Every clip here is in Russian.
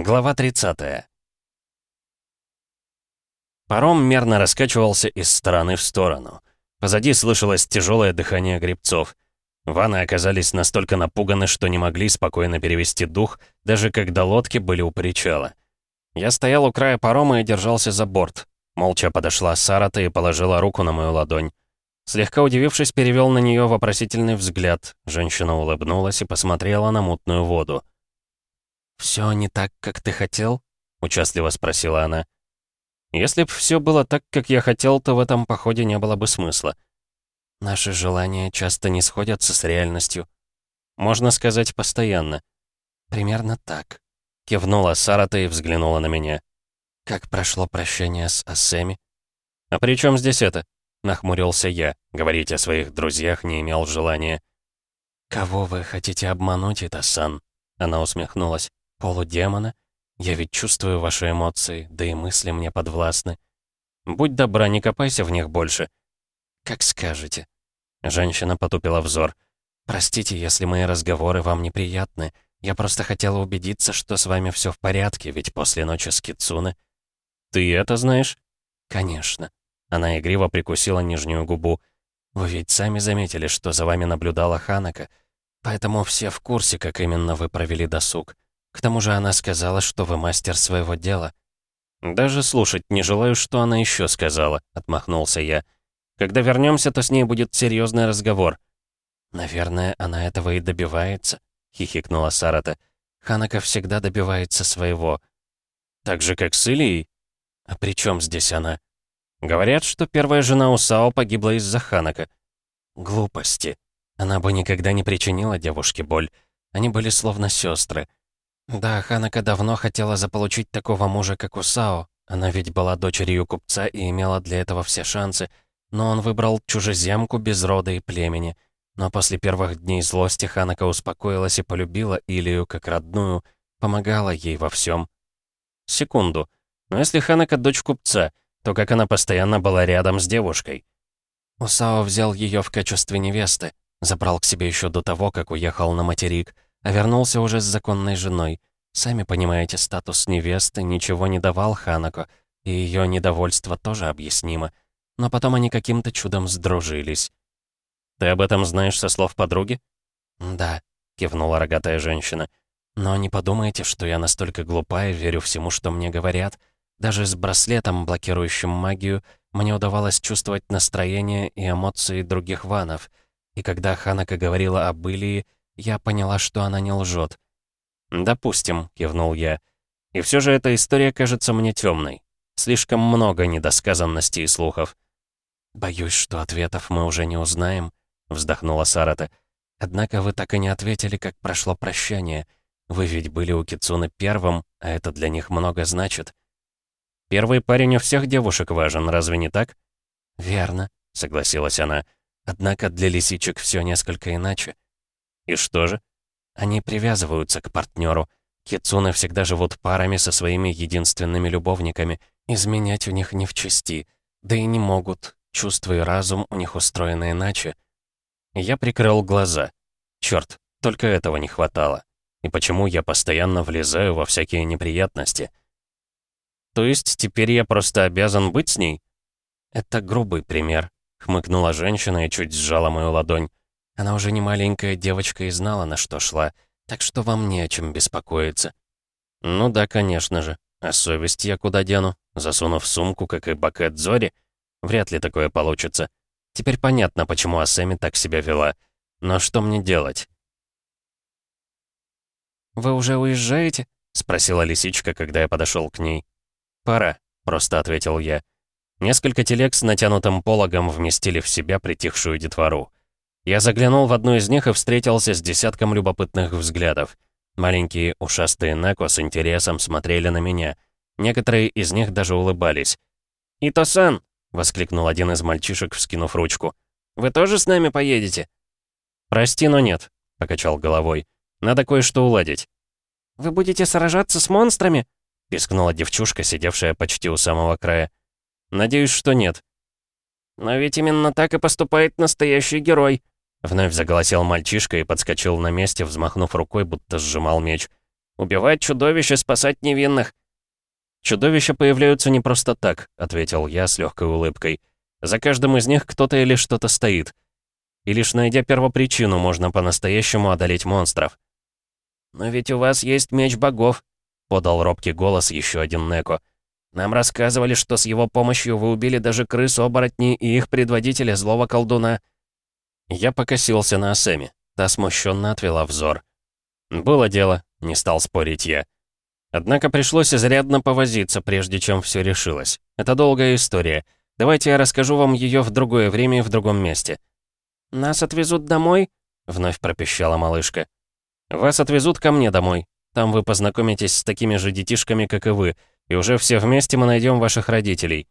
Глава 30. Паром мерно раскачивался из стороны в сторону. Позади слышалось тяжелое дыхание гребцов. Ваны оказались настолько напуганы, что не могли спокойно перевести дух, даже когда лодки были у причала. Я стоял у края парома и держался за борт. Молча подошла Сарата и положила руку на мою ладонь. Слегка удивившись, перевел на нее вопросительный взгляд. Женщина улыбнулась и посмотрела на мутную воду. «Все не так, как ты хотел?» — участливо спросила она. «Если б все было так, как я хотел, то в этом походе не было бы смысла. Наши желания часто не сходятся с реальностью. Можно сказать, постоянно. Примерно так». Кивнула Сарата и взглянула на меня. «Как прошло прощение с Ассеми?» «А при чем здесь это?» — нахмурился я. Говорить о своих друзьях не имел желания. «Кого вы хотите обмануть, это Сан?» Она усмехнулась полудемона? Я ведь чувствую ваши эмоции, да и мысли мне подвластны. Будь добра, не копайся в них больше. Как скажете. Женщина потупила взор. Простите, если мои разговоры вам неприятны. Я просто хотела убедиться, что с вами все в порядке, ведь после ночи с Кицуны... Ты это знаешь? Конечно. Она игриво прикусила нижнюю губу. Вы ведь сами заметили, что за вами наблюдала Ханака. Поэтому все в курсе, как именно вы провели досуг. К тому же она сказала, что вы мастер своего дела». «Даже слушать не желаю, что она еще сказала», — отмахнулся я. «Когда вернемся, то с ней будет серьезный разговор». «Наверное, она этого и добивается», — хихикнула Сарата. «Ханака всегда добивается своего». «Так же, как с Илией?» «А при чем здесь она?» «Говорят, что первая жена Усао погибла из-за Ханака». «Глупости. Она бы никогда не причинила девушке боль. Они были словно сестры. Да, Ханака давно хотела заполучить такого мужа, как Усао. Она ведь была дочерью купца и имела для этого все шансы. Но он выбрал чужеземку без рода и племени. Но после первых дней злости Ханака успокоилась и полюбила Илию как родную, помогала ей во всем. Секунду. Но если Ханака дочь купца, то как она постоянно была рядом с девушкой? Усао взял ее в качестве невесты, забрал к себе еще до того, как уехал на материк — а вернулся уже с законной женой. Сами понимаете, статус невесты ничего не давал Ханако, и ее недовольство тоже объяснимо. Но потом они каким-то чудом сдружились. «Ты об этом знаешь со слов подруги?» «Да», — кивнула рогатая женщина. «Но не подумайте, что я настолько глупая, верю всему, что мне говорят. Даже с браслетом, блокирующим магию, мне удавалось чувствовать настроение и эмоции других ванов. И когда Ханака говорила об Илии, я поняла, что она не лжет. «Допустим», — кивнул я. «И все же эта история кажется мне темной. Слишком много недосказанностей и слухов». «Боюсь, что ответов мы уже не узнаем», — вздохнула Сарата. «Однако вы так и не ответили, как прошло прощание. Вы ведь были у Кицуны первым, а это для них много значит». «Первый парень у всех девушек важен, разве не так?» «Верно», — согласилась она. «Однако для лисичек все несколько иначе. И что же? Они привязываются к партнеру. Кицуны всегда живут парами со своими единственными любовниками. Изменять у них не в чести. Да и не могут. Чувство и разум у них устроены иначе. Я прикрыл глаза. Черт, только этого не хватало. И почему я постоянно влезаю во всякие неприятности? То есть теперь я просто обязан быть с ней? Это грубый пример. Хмыкнула женщина и чуть сжала мою ладонь. Она уже не маленькая девочка и знала, на что шла, так что вам не о чем беспокоиться». «Ну да, конечно же. А совесть я куда дену? Засунув сумку, как и бакет Зори? Вряд ли такое получится. Теперь понятно, почему Асэми так себя вела. Но что мне делать?» «Вы уже уезжаете?» — спросила лисичка, когда я подошел к ней. «Пора», — просто ответил я. Несколько телег с натянутым пологом вместили в себя притихшую детвору. Я заглянул в одну из них и встретился с десятком любопытных взглядов. Маленькие ушастые Нако с интересом смотрели на меня. Некоторые из них даже улыбались. «Ито-сан!» — воскликнул один из мальчишек, вскинув ручку. «Вы тоже с нами поедете?» «Прости, но нет», — покачал головой. «Надо кое-что уладить». «Вы будете сражаться с монстрами?» — пискнула девчушка, сидевшая почти у самого края. «Надеюсь, что нет». «Но ведь именно так и поступает настоящий герой», Вновь заголосил мальчишка и подскочил на месте, взмахнув рукой, будто сжимал меч. Убивать чудовищ и спасать невинных». «Чудовища появляются не просто так», — ответил я с легкой улыбкой. «За каждым из них кто-то или что-то стоит. И лишь найдя первопричину, можно по-настоящему одолеть монстров». «Но ведь у вас есть меч богов», — подал робкий голос еще один Неко. «Нам рассказывали, что с его помощью вы убили даже крыс-оборотней и их предводителя, злого колдуна». Я покосился на Асэми. Та смущенно отвела взор. «Было дело», — не стал спорить я. Однако пришлось изрядно повозиться, прежде чем все решилось. Это долгая история. Давайте я расскажу вам ее в другое время и в другом месте. «Нас отвезут домой?» — вновь пропищала малышка. «Вас отвезут ко мне домой. Там вы познакомитесь с такими же детишками, как и вы, и уже все вместе мы найдем ваших родителей».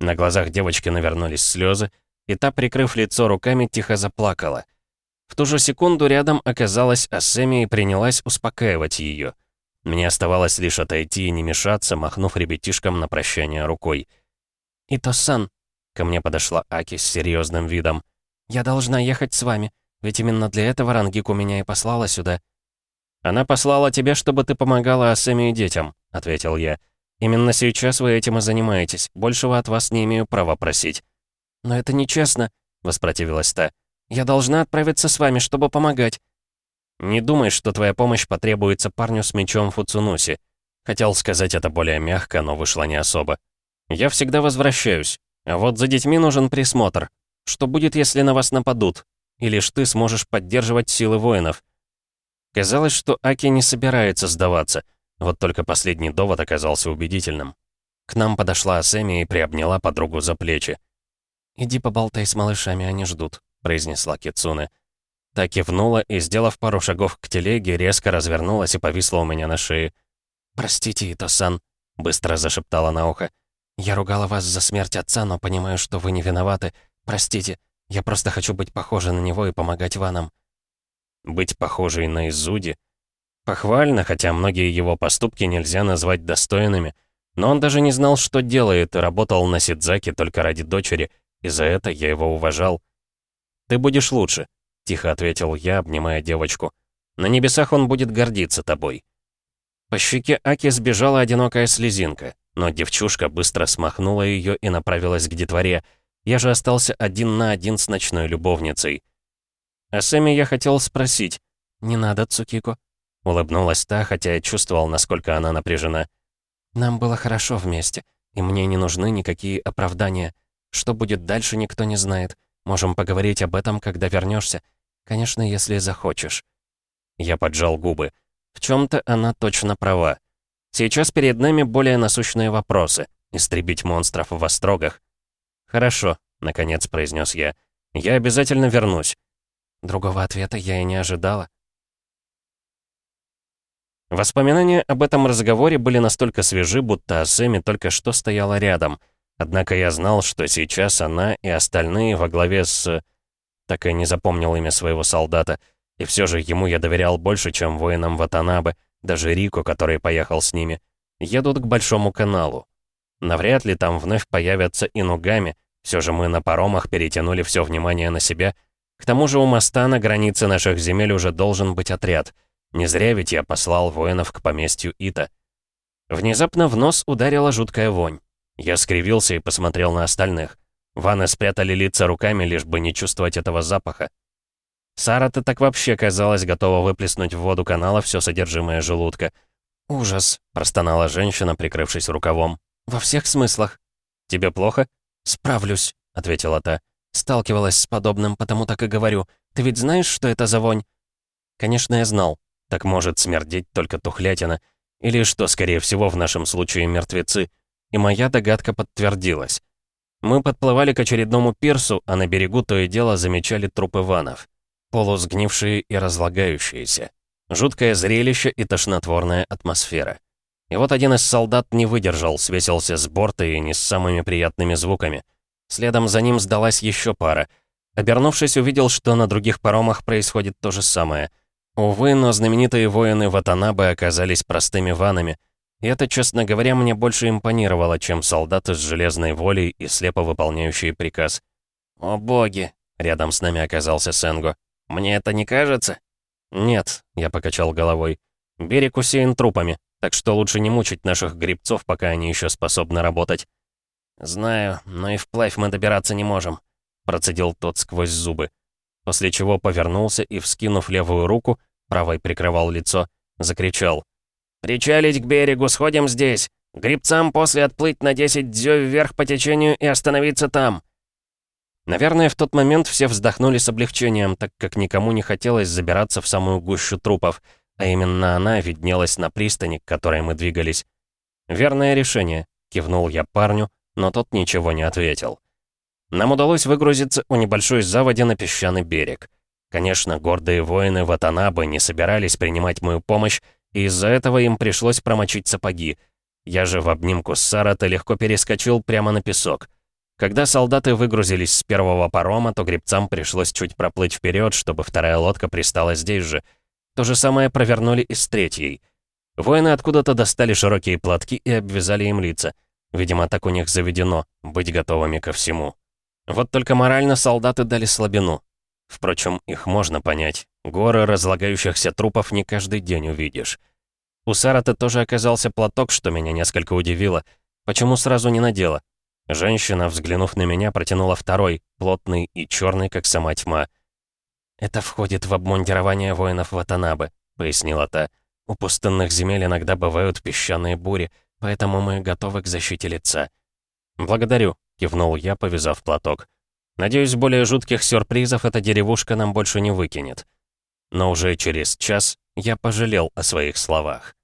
На глазах девочки навернулись слезы, и та, прикрыв лицо руками, тихо заплакала. В ту же секунду рядом оказалась Асеми и принялась успокаивать ее. Мне оставалось лишь отойти и не мешаться, махнув ребятишкам на прощание рукой. «Ито-сан», — ко мне подошла Аки с серьезным видом, — «я должна ехать с вами, ведь именно для этого Рангику меня и послала сюда». «Она послала тебя, чтобы ты помогала Асэме и детям», — ответил я. «Именно сейчас вы этим и занимаетесь. Большего от вас не имею права просить». «Но это нечестно», — воспротивилась та. «Я должна отправиться с вами, чтобы помогать». «Не думай, что твоя помощь потребуется парню с мечом Фуцунуси». Хотел сказать это более мягко, но вышло не особо. «Я всегда возвращаюсь. А вот за детьми нужен присмотр. Что будет, если на вас нападут? И лишь ты сможешь поддерживать силы воинов?» Казалось, что Аки не собирается сдаваться. Вот только последний довод оказался убедительным. К нам подошла Асеми и приобняла подругу за плечи. «Иди поболтай с малышами, они ждут», — произнесла Кицуне. Та кивнула и, сделав пару шагов к телеге, резко развернулась и повисла у меня на шее. «Простите, Ито-сан», — быстро зашептала на ухо. «Я ругала вас за смерть отца, но понимаю, что вы не виноваты. Простите, я просто хочу быть похожа на него и помогать Ванам». Быть похожей на Изуди? Похвально, хотя многие его поступки нельзя назвать достойными. Но он даже не знал, что делает, и работал на Сидзаке только ради дочери, и за это я его уважал. «Ты будешь лучше», тихо ответил я, обнимая девочку. «На небесах он будет гордиться тобой». По щеке Аки сбежала одинокая слезинка, но девчушка быстро смахнула ее и направилась к детворе. Я же остался один на один с ночной любовницей. О Сэме я хотел спросить. «Не надо, Цукико», — улыбнулась та, хотя я чувствовал, насколько она напряжена. «Нам было хорошо вместе, и мне не нужны никакие оправдания. Что будет дальше, никто не знает. Можем поговорить об этом, когда вернешься. Конечно, если захочешь». Я поджал губы. В чем-то она точно права. Сейчас перед нами более насущные вопросы. Истребить монстров в острогах. «Хорошо», — наконец произнес я. «Я обязательно вернусь». Другого ответа я и не ожидала. Воспоминания об этом разговоре были настолько свежи, будто Асэми только что стояла рядом. Однако я знал, что сейчас она и остальные во главе с так и не запомнил имя своего солдата. И все же ему я доверял больше, чем воинам Ватанабе, даже Рико, который поехал с ними. Едут к Большому каналу. Навряд ли там вновь появятся и нугами, все же мы на паромах перетянули все внимание на себя. К тому же у моста на границе наших земель уже должен быть отряд. Не зря ведь я послал воинов к поместью Ита. Внезапно в нос ударила жуткая вонь. Я скривился и посмотрел на остальных. Ванны спрятали лица руками, лишь бы не чувствовать этого запаха. Сара-то так вообще, казалось, готова выплеснуть в воду канала все содержимое желудка. «Ужас!» — простонала женщина, прикрывшись рукавом. «Во всех смыслах». «Тебе плохо?» «Справлюсь», — ответила та. «Сталкивалась с подобным, потому так и говорю. Ты ведь знаешь, что это за вонь?» «Конечно, я знал. Так может смердеть только тухлятина. Или, что, скорее всего, в нашем случае мертвецы. И моя догадка подтвердилась. Мы подплывали к очередному пирсу, а на берегу то и дело замечали трупы ванов. Полусгнившие и разлагающиеся. Жуткое зрелище и тошнотворная атмосфера. И вот один из солдат не выдержал, свесился с борта и не с самыми приятными звуками. Следом за ним сдалась еще пара. Обернувшись, увидел, что на других паромах происходит то же самое. Увы, но знаменитые воины Ватанабе оказались простыми ванами — и это, честно говоря, мне больше импонировало, чем солдаты с железной волей и слепо выполняющие приказ. «О боги!» — рядом с нами оказался Сенго. «Мне это не кажется?» «Нет», — я покачал головой. Берег усеян трупами, так что лучше не мучить наших грибцов, пока они еще способны работать». «Знаю, но и вплавь мы добираться не можем», — процедил тот сквозь зубы. После чего повернулся и, вскинув левую руку, правой прикрывал лицо, закричал. «Причалить к берегу, сходим здесь! Грибцам после отплыть на 10 дзё вверх по течению и остановиться там!» Наверное, в тот момент все вздохнули с облегчением, так как никому не хотелось забираться в самую гущу трупов, а именно она виднелась на пристани, к которой мы двигались. «Верное решение», — кивнул я парню, но тот ничего не ответил. Нам удалось выгрузиться у небольшой заводи на песчаный берег. Конечно, гордые воины Ватанабы не собирались принимать мою помощь, из-за этого им пришлось промочить сапоги. Я же в обнимку с Сарата легко перескочил прямо на песок. Когда солдаты выгрузились с первого парома, то гребцам пришлось чуть проплыть вперед, чтобы вторая лодка пристала здесь же. То же самое провернули и с третьей. Воины откуда-то достали широкие платки и обвязали им лица. Видимо, так у них заведено, быть готовыми ко всему. Вот только морально солдаты дали слабину. Впрочем, их можно понять. Горы разлагающихся трупов не каждый день увидишь. У Сарата тоже оказался платок, что меня несколько удивило. Почему сразу не надела? Женщина, взглянув на меня, протянула второй, плотный и черный, как сама тьма. «Это входит в обмундирование воинов Ватанабы», — пояснила та. «У пустынных земель иногда бывают песчаные бури, поэтому мы готовы к защите лица». «Благодарю», — кивнул я, повязав платок. «Надеюсь, более жутких сюрпризов эта деревушка нам больше не выкинет». Но уже через час я пожалел о своих словах.